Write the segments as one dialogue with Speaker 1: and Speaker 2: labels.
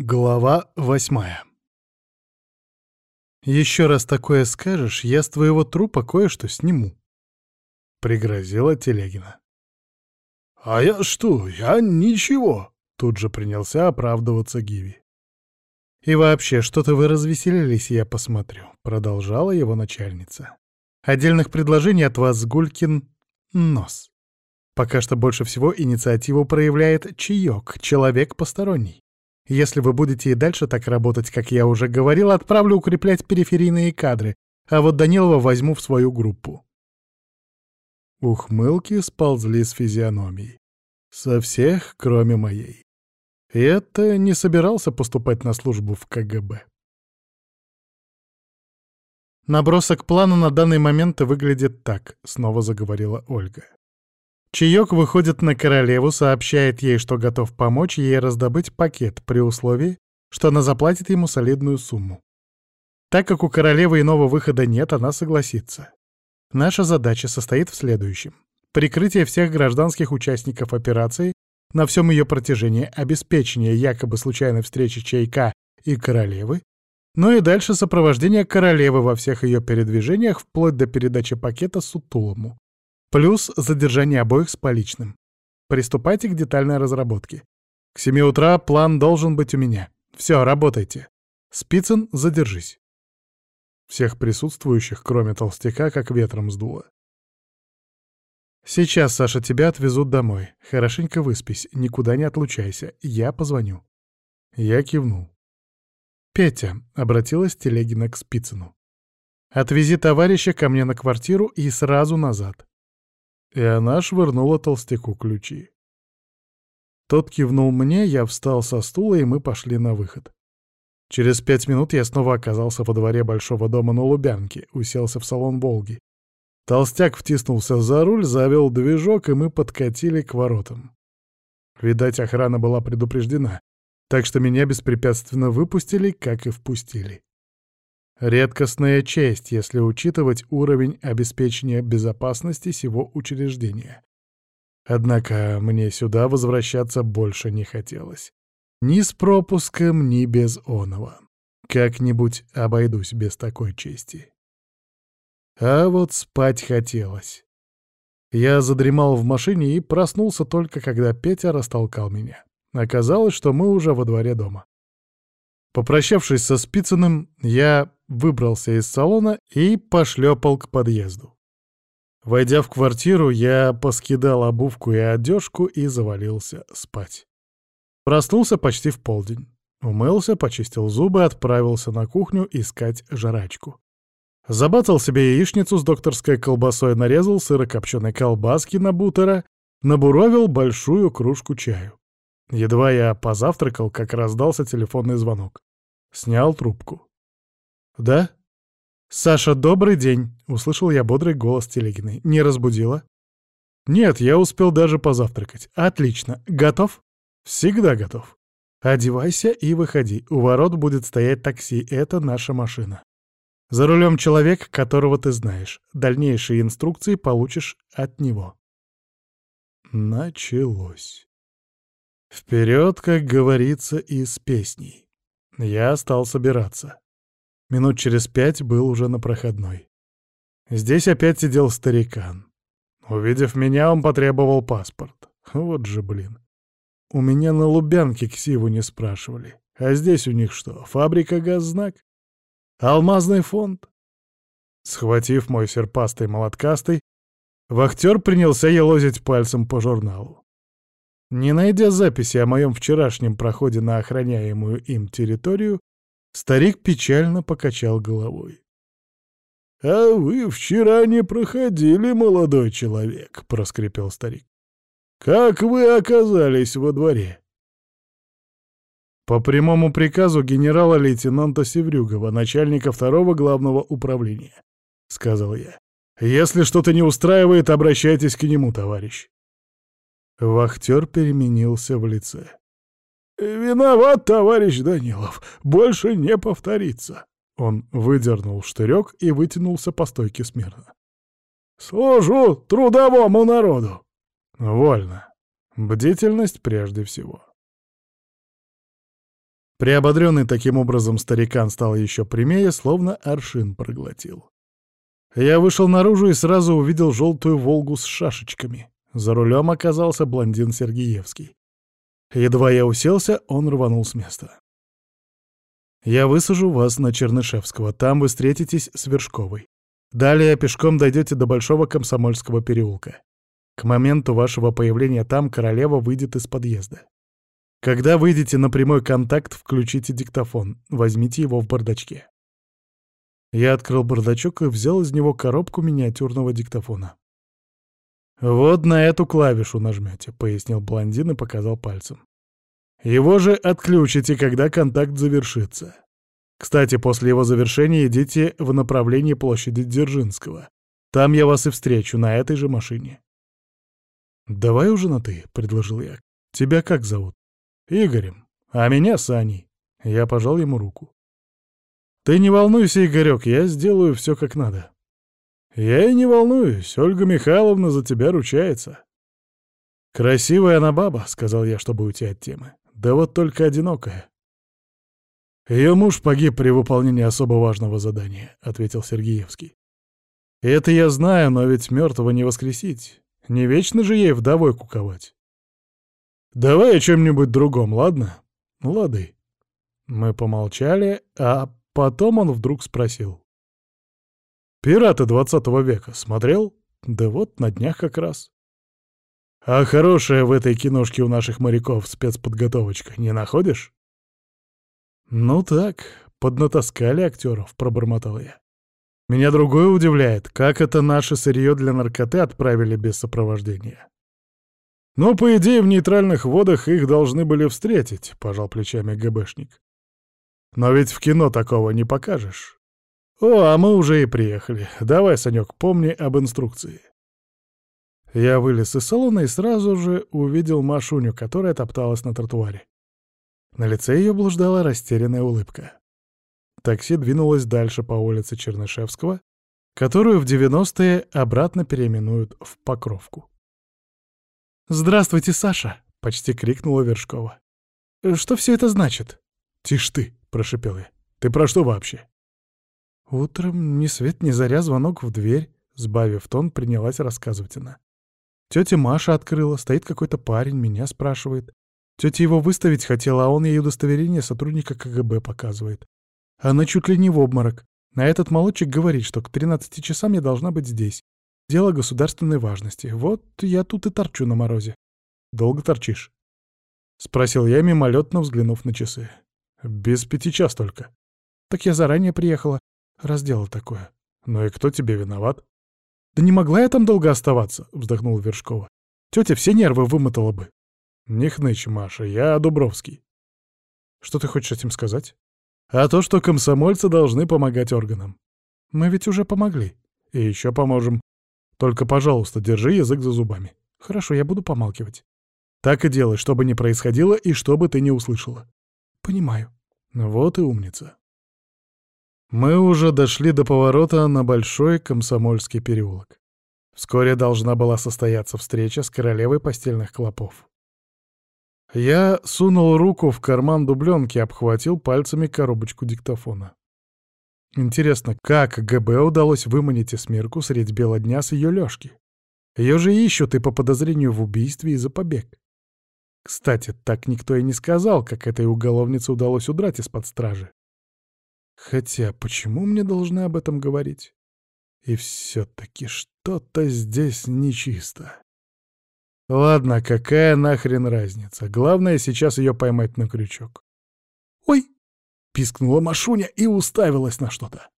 Speaker 1: Глава восьмая «Еще раз такое скажешь, я с твоего трупа кое-что сниму», — пригрозила Телегина.
Speaker 2: «А я что? Я ничего!»
Speaker 1: — тут же принялся оправдываться Гиви. «И вообще, что-то вы развеселились, я посмотрю», — продолжала его начальница. «Отдельных предложений от вас, Гулькин, нос. Пока что больше всего инициативу проявляет чаек, человек посторонний. Если вы будете и дальше так работать, как я уже говорил, отправлю укреплять периферийные кадры, а вот Данилова возьму в свою группу. Ухмылки сползли с физиономии. Со всех, кроме моей. И это не собирался поступать на службу в КГБ. Набросок плана на данный момент выглядит так, снова заговорила Ольга. Чаек выходит на королеву, сообщает ей, что готов помочь ей раздобыть пакет при условии, что она заплатит ему солидную сумму. Так как у королевы иного выхода нет, она согласится. Наша задача состоит в следующем. Прикрытие всех гражданских участников операции на всем ее протяжении, обеспечение якобы случайной встречи Чайка и королевы, но и дальше сопровождение королевы во всех ее передвижениях вплоть до передачи пакета Сутулому. Плюс задержание обоих с поличным. Приступайте к детальной разработке. К семи утра план должен быть у меня. Все, работайте. Спицын, задержись. Всех присутствующих, кроме толстяка, как ветром сдуло. Сейчас, Саша, тебя отвезут домой. Хорошенько выспись, никуда не отлучайся. Я позвоню. Я кивнул. «Петя», — обратилась Телегина к Спицыну. «Отвези товарища ко мне на квартиру и сразу назад. И она швырнула толстяку ключи. Тот кивнул мне, я встал со стула, и мы пошли на выход. Через пять минут я снова оказался во дворе большого дома на Лубянке, уселся в салон «Волги». Толстяк втиснулся за руль, завел движок, и мы подкатили к воротам. Видать, охрана была предупреждена, так что меня беспрепятственно выпустили, как и впустили. Редкостная честь, если учитывать уровень обеспечения безопасности сего учреждения. Однако мне сюда возвращаться больше не хотелось. Ни с пропуском, ни без оного. Как-нибудь обойдусь без такой чести. А вот спать хотелось. Я задремал в машине и проснулся только, когда Петя растолкал меня. Оказалось, что мы уже во дворе дома. Попрощавшись со Спицыным, я выбрался из салона и пошлепал к подъезду. Войдя в квартиру, я поскидал обувку и одежку и завалился спать. Проснулся почти в полдень. Умылся, почистил зубы, отправился на кухню искать жрачку. Забатал себе яичницу с докторской колбасой, нарезал сырокопченой колбаски на бутера, набуровил большую кружку чаю. Едва я позавтракал, как раздался телефонный звонок. Снял трубку. «Да?» «Саша, добрый день!» — услышал я бодрый голос Телегиной. «Не разбудила?» «Нет, я успел даже позавтракать. Отлично. Готов?» «Всегда готов. Одевайся и выходи. У ворот будет стоять такси. Это наша машина. За рулем человек, которого ты знаешь. Дальнейшие инструкции получишь от него». Началось. Вперед, как говорится, из песней. Я стал собираться. Минут через пять был уже на проходной. Здесь опять сидел старикан. Увидев меня, он потребовал паспорт. Вот же, блин. У меня на Лубянке ксиву не спрашивали. А здесь у них что, фабрика газзнак? Алмазный фонд? Схватив мой серпастый молоткастый, вахтер принялся елозить пальцем по журналу. Не найдя записи о моем вчерашнем проходе на охраняемую им территорию, старик печально покачал головой. «А вы вчера не проходили, молодой человек», — проскрипел старик. «Как вы оказались во дворе?» «По прямому приказу генерала-лейтенанта Севрюгова, начальника второго главного управления», — сказал я. «Если что-то не устраивает, обращайтесь к нему, товарищ». Вахтер переменился в лице. «Виноват, товарищ Данилов, больше не повторится». Он выдернул штырек и вытянулся по стойке смирно. «Служу трудовому народу!» «Вольно. Бдительность прежде всего». Приободренный таким образом старикан стал еще прямее, словно аршин проглотил. Я вышел наружу и сразу увидел желтую «Волгу» с шашечками. За рулем оказался блондин Сергеевский. Едва я уселся, он рванул с места. «Я высажу вас на Чернышевского, там вы встретитесь с Вершковой. Далее пешком дойдете до Большого Комсомольского переулка. К моменту вашего появления там королева выйдет из подъезда. Когда выйдете на прямой контакт, включите диктофон, возьмите его в бардачке. Я открыл бардачок и взял из него коробку миниатюрного диктофона. «Вот на эту клавишу нажмете», — пояснил блондин и показал пальцем. «Его же отключите, когда контакт завершится. Кстати, после его завершения идите в направлении площади Дзержинского. Там я вас и встречу, на этой же машине». «Давай уже на «ты», — предложил я. «Тебя как зовут?» «Игорем. А меня Саней». Я пожал ему руку. «Ты не волнуйся, Игорек, я сделаю все как надо». «Я и не волнуюсь, Ольга Михайловна за тебя ручается». «Красивая она баба», — сказал я, чтобы уйти от темы. «Да вот только одинокая». «Ее муж погиб при выполнении особо важного задания», — ответил Сергеевский. «Это я знаю, но ведь мертвого не воскресить. Не вечно же ей вдовой куковать». «Давай о чем-нибудь другом, ладно?» «Лады». Мы помолчали, а Потом он вдруг спросил. «Пираты двадцатого века смотрел? Да вот, на днях как раз». «А хорошая в этой киношке у наших моряков спецподготовочка, не находишь?» «Ну так, поднатаскали актеров», — пробормотал я. «Меня другое удивляет, как это наше сырье для наркоты отправили без сопровождения». «Ну, по идее, в нейтральных водах их должны были встретить», — пожал плечами ГБшник. Но ведь в кино такого не покажешь. О, а мы уже и приехали. Давай, Санек, помни об инструкции. Я вылез из салона и сразу же увидел Машуню, которая топталась на тротуаре. На лице ее блуждала растерянная улыбка. Такси двинулось дальше по улице Чернышевского, которую в 90-е обратно переименуют в Покровку. «Здравствуйте, Саша!» — почти крикнула Вершкова. «Что все это значит?» «Тишь ты!» — прошипел я. «Ты про что вообще?» Утром ни свет ни заря звонок в дверь, сбавив тон, принялась рассказывать она. Тетя Маша открыла, стоит какой-то парень, меня спрашивает. Тетя его выставить хотела, а он ей удостоверение сотрудника КГБ показывает. Она чуть ли не в обморок. А этот молодчик говорит, что к 13 часам я должна быть здесь. Дело государственной важности. Вот я тут и торчу на морозе. Долго торчишь? Спросил я, мимолетно взглянув на часы. Без пяти час только. Так я заранее приехала. Раз дело такое. Ну и кто тебе виноват? Да не могла я там долго оставаться, вздохнула Вершкова. Тетя все нервы вымотала бы. Не хнычь, Маша, я Дубровский. Что ты хочешь этим сказать? А то, что комсомольцы должны помогать органам. Мы ведь уже помогли. И еще поможем. Только, пожалуйста, держи язык за зубами. Хорошо, я буду помалкивать. Так и делай, что бы ни происходило и что бы ты не услышала. Понимаю. Вот и умница. Мы уже дошли до поворота на Большой Комсомольский переулок. Вскоре должна была состояться встреча с королевой постельных клопов. Я сунул руку в карман дубленки, обхватил пальцами коробочку диктофона. Интересно, как ГБ удалось выманить Эсмирку средь бела дня с ее лёжки? Ее же ищут и по подозрению в убийстве и за побег. Кстати, так никто и не сказал, как этой уголовнице удалось удрать из-под стражи. Хотя, почему мне должны об этом говорить? И все-таки что-то здесь нечисто. Ладно, какая нахрен разница? Главное сейчас ее поймать на крючок. «Ой!» — пискнула Машуня и уставилась на что-то.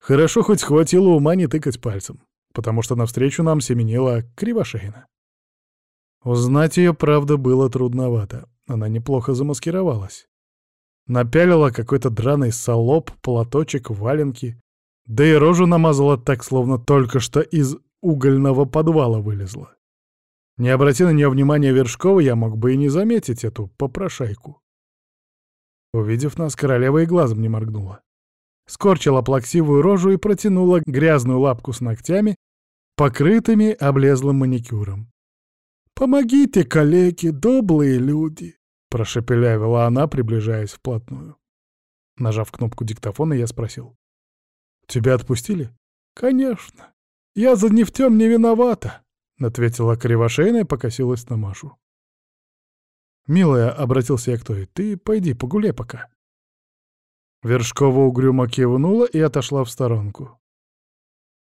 Speaker 1: Хорошо хоть хватило ума не тыкать пальцем, потому что навстречу нам семенила Кривошейна. Узнать ее, правда, было трудновато. Она неплохо замаскировалась. Напялила какой-то драный солоб, платочек, валенки. Да и рожу намазала так, словно только что из угольного подвала вылезла. Не обрати на нее внимания Вершкова, я мог бы и не заметить эту попрошайку. Увидев нас, королева и глазом не моргнула. Скорчила плаксивую рожу и протянула грязную лапку с ногтями, покрытыми облезлым маникюром. Помогите, коллеги, добрые люди. — прошепелявила она, приближаясь вплотную. Нажав кнопку диктофона, я спросил. «Тебя отпустили?» «Конечно. Я за нефтем не виновата», — ответила кривошейная и покосилась на Машу. «Милая», — обратился я к той, — «ты пойди погуляй пока». Вершкова угрюмо кивнула и отошла в сторонку.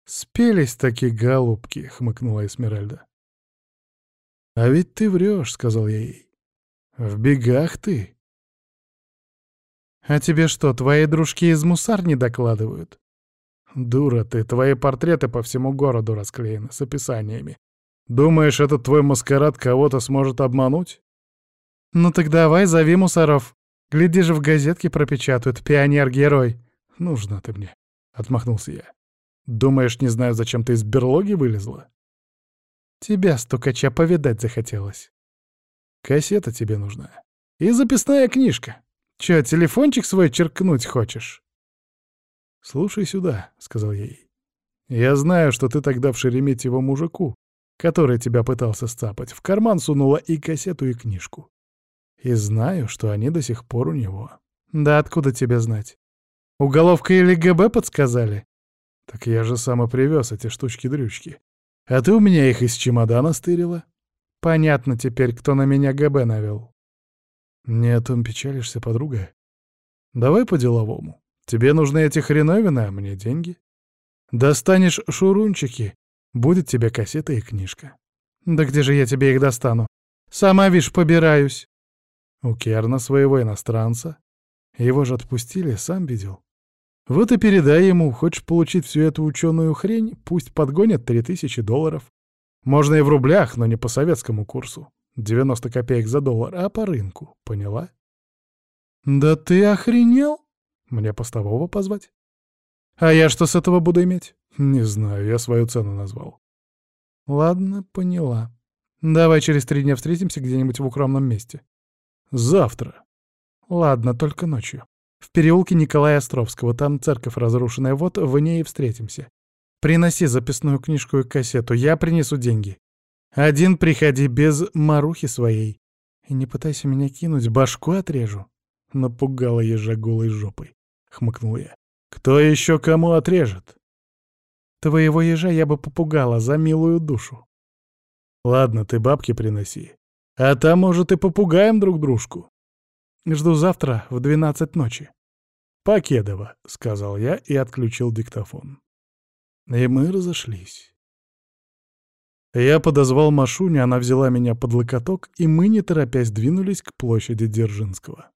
Speaker 1: «Спелись такие голубки», — хмыкнула Эсмеральда. «А ведь ты врешь», — сказал я ей. «В бегах ты». «А тебе что, твои дружки из мусар не докладывают?» «Дура ты, твои портреты по всему городу расклеены, с описаниями. Думаешь, этот твой маскарад кого-то сможет обмануть?» «Ну так давай, зови мусоров. Гляди же, в газетке пропечатают. Пионер-герой». «Нужно ты мне», — отмахнулся я. «Думаешь, не знаю, зачем ты из берлоги вылезла?» «Тебя, стукача, повидать захотелось». «Кассета тебе нужна. И записная книжка. Чё, телефончик свой черкнуть хочешь?» «Слушай сюда», — сказал я ей. «Я знаю, что ты тогда в Шереметьево мужику, который тебя пытался сцапать, в карман сунула и кассету, и книжку. И знаю, что они до сих пор у него. Да откуда тебе знать? Уголовка или ГБ подсказали? Так я же сам и привез эти штучки-дрючки. А ты у меня их из чемодана стырила? Понятно теперь, кто на меня ГБ навел. Не о том печалишься, подруга. Давай по-деловому. Тебе нужны эти хреновины, а мне деньги. Достанешь шурунчики, будет тебе кассета и книжка. Да где же я тебе их достану? Сама, вишь, побираюсь. У Керна своего иностранца. Его же отпустили, сам видел. Вот и передай ему, хочешь получить всю эту ученую хрень, пусть подгонят три тысячи долларов. Можно и в рублях, но не по советскому курсу. 90 копеек за доллар, а по рынку, поняла? Да ты охренел? Мне постового позвать? А я что с этого буду иметь? Не знаю, я свою цену назвал. Ладно, поняла. Давай через три дня встретимся где-нибудь в укромном месте. Завтра. Ладно, только ночью. В переулке Николая Островского, там церковь разрушенная, вот в ней и встретимся. Приноси записную книжку и кассету, я принесу деньги. Один приходи без марухи своей. И не пытайся меня кинуть, башку отрежу. Напугала ежа голой жопой. — хмыкнул я. «Кто еще кому отрежет?» «Твоего ежа я бы попугала за милую душу». «Ладно, ты бабки приноси. А там, может, и попугаем друг дружку». «Жду завтра в двенадцать ночи». «Покедово», — сказал я и отключил диктофон. И мы разошлись. Я подозвал Машуню, она взяла меня под локоток, и мы, не торопясь, двинулись к площади Дзержинского.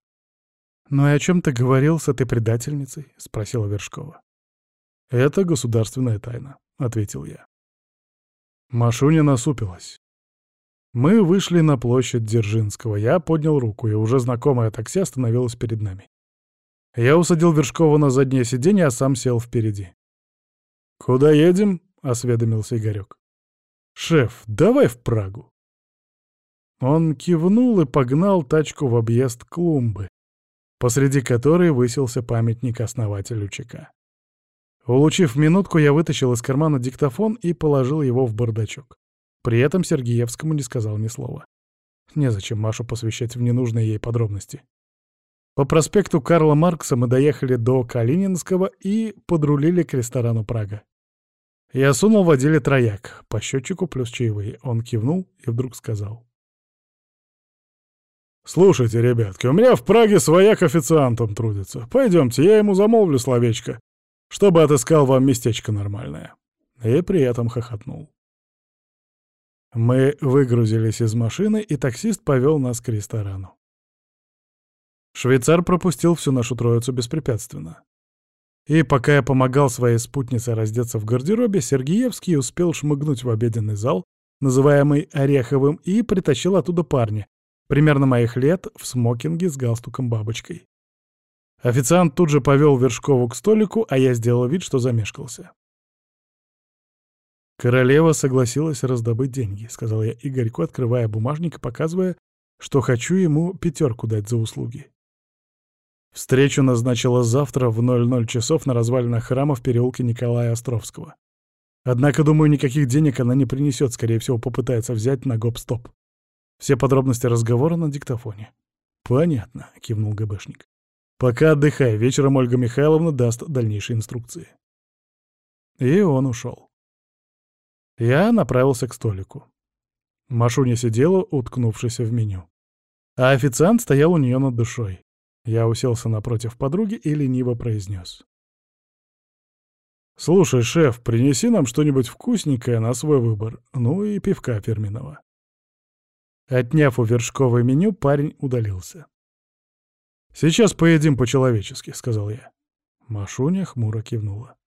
Speaker 1: «Ну и о чем ты говорил с этой предательницей?» — спросила Вершкова. «Это государственная тайна», — ответил я. Машуня насупилась. Мы вышли на площадь Дзержинского. Я поднял руку, и уже знакомое такси остановилось перед нами. Я усадил Вершкова на заднее сиденье, а сам сел впереди. «Куда едем?» — осведомился Игорек. «Шеф, давай в Прагу». Он кивнул и погнал тачку в объезд клумбы, посреди которой высился памятник основателю ЧК. Улучив минутку, я вытащил из кармана диктофон и положил его в бардачок. При этом Сергеевскому не сказал ни слова. Незачем Машу посвящать в ненужные ей подробности. По проспекту Карла Маркса мы доехали до Калининского и подрулили к ресторану «Прага». Я сунул в отделе трояк, по счетчику плюс чаевые. Он кивнул и вдруг сказал. «Слушайте, ребятки, у меня в Праге свояк официантом трудится. Пойдемте, я ему замолвлю словечко, чтобы отыскал вам местечко нормальное». И при этом хохотнул. Мы выгрузились из машины, и таксист повел нас к ресторану. Швейцар пропустил всю нашу троицу беспрепятственно. И пока я помогал своей спутнице раздеться в гардеробе, Сергеевский успел шмыгнуть в обеденный зал, называемый Ореховым, и притащил оттуда парня, примерно моих лет, в смокинге с галстуком-бабочкой. Официант тут же повел Вершкову к столику, а я сделал вид, что замешкался. «Королева согласилась раздобыть деньги», — сказал я Игорьку, открывая бумажник и показывая, что хочу ему пятерку дать за услуги. Встречу назначила завтра в 00 часов на развалинах храма в переулке Николая Островского. Однако, думаю, никаких денег она не принесет, скорее всего, попытается взять на гоп-стоп. Все подробности разговора на диктофоне. «Понятно», — кивнул ГБшник. «Пока отдыхай, вечером Ольга Михайловна даст дальнейшие инструкции». И он ушел. Я направился к столику. Машуня сидела, уткнувшись в меню. А официант стоял у нее над душой. Я уселся напротив подруги и лениво произнес. «Слушай, шеф, принеси нам что-нибудь вкусненькое на свой выбор, ну и пивка фирменного». Отняв у Вершковой меню, парень удалился. «Сейчас поедим по-человечески», — сказал я. Машуня хмуро кивнула.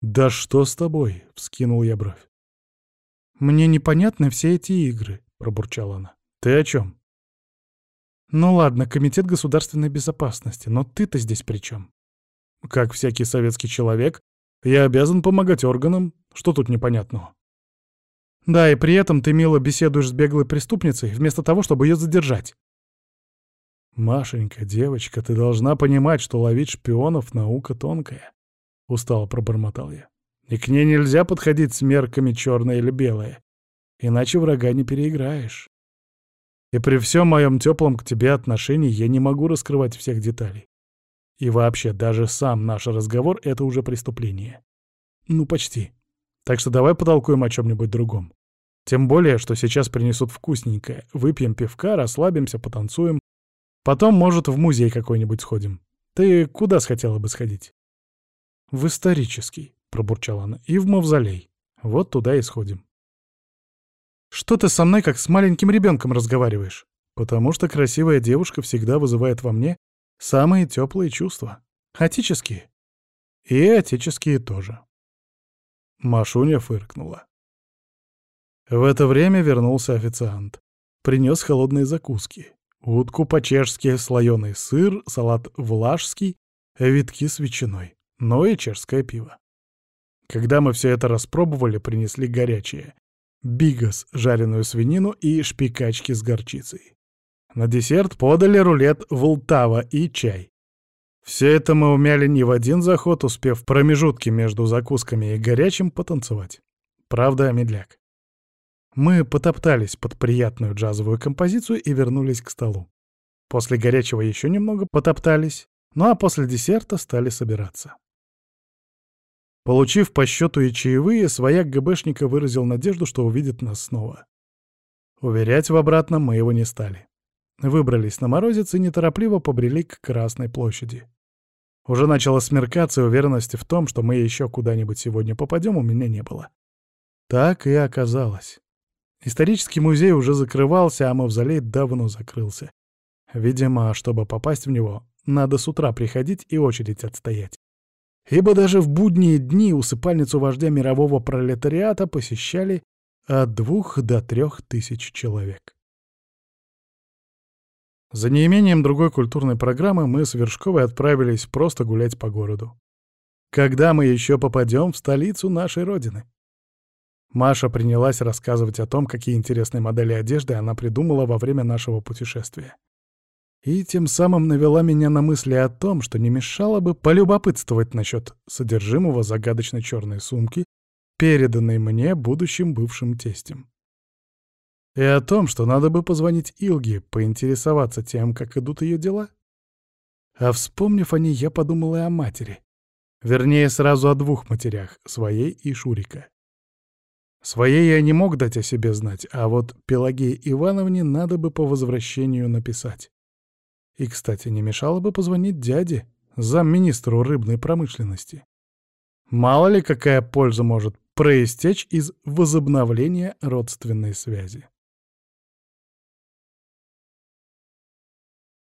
Speaker 1: «Да что с тобой?» — вскинул я бровь. «Мне непонятны все эти игры», — пробурчала она. «Ты о чем?» «Ну ладно, Комитет государственной безопасности, но ты-то здесь при чем?» «Как всякий советский человек, я обязан помогать органам. Что тут непонятного?» «Да, и при этом ты мило беседуешь с беглой преступницей, вместо того, чтобы ее задержать». «Машенька, девочка, ты должна понимать, что ловить шпионов — наука тонкая», — устало пробормотал я. «И к ней нельзя подходить с мерками черное или белое, иначе врага не переиграешь. И при всем моем теплом к тебе отношении я не могу раскрывать всех деталей. И вообще, даже сам наш разговор — это уже преступление. Ну, почти. Так что давай потолкуем о чем-нибудь другом. Тем более, что сейчас принесут вкусненькое. Выпьем пивка, расслабимся, потанцуем. Потом, может, в музей какой-нибудь сходим. Ты куда схотела бы сходить? В исторический, пробурчала она, и в мавзолей. Вот туда и сходим. Что ты со мной как с маленьким ребенком разговариваешь? Потому что красивая девушка всегда вызывает во мне самые теплые чувства. Отеческие. И отеческие тоже. Машуня фыркнула. В это время вернулся официант. Принес холодные закуски. Утку по-чешски, слоеный сыр, салат влажский, витки с ветчиной, но и чешское пиво. Когда мы все это распробовали, принесли горячее. Бигас, жареную свинину и шпикачки с горчицей. На десерт подали рулет Волтава и чай. Все это мы умяли не в один заход, успев в промежутке между закусками и горячим потанцевать. Правда, медляк. Мы потоптались под приятную джазовую композицию и вернулись к столу. После горячего еще немного потоптались, ну а после десерта стали собираться. Получив по счету и чаевые, свояк ГБшника выразил надежду, что увидит нас снова. Уверять в обратном мы его не стали. Выбрались на морозец и неторопливо побрели к Красной площади. Уже начало смеркаться, и уверенности в том, что мы еще куда-нибудь сегодня попадем, у меня не было. Так и оказалось. Исторический музей уже закрывался, а мавзолей давно закрылся. Видимо, чтобы попасть в него, надо с утра приходить и очередь отстоять. Ибо даже в будние дни усыпальницу вождя мирового пролетариата посещали от двух до трех тысяч человек. За неимением другой культурной программы мы с Вершковой отправились просто гулять по городу. Когда мы еще попадем в столицу нашей Родины? Маша принялась рассказывать о том, какие интересные модели одежды она придумала во время нашего путешествия. И тем самым навела меня на мысли о том, что не мешало бы полюбопытствовать насчет содержимого загадочной черной сумки, переданной мне будущим бывшим тестем. И о том, что надо бы позвонить Илге, поинтересоваться тем, как идут ее дела. А вспомнив о ней, я подумал и о матери. Вернее, сразу о двух матерях, своей и Шурика. Своей я не мог дать о себе знать, а вот Пелагее Ивановне надо бы по возвращению написать. И, кстати, не мешало бы позвонить дяде, замминистру рыбной промышленности. Мало ли какая польза может проистечь из возобновления родственной связи.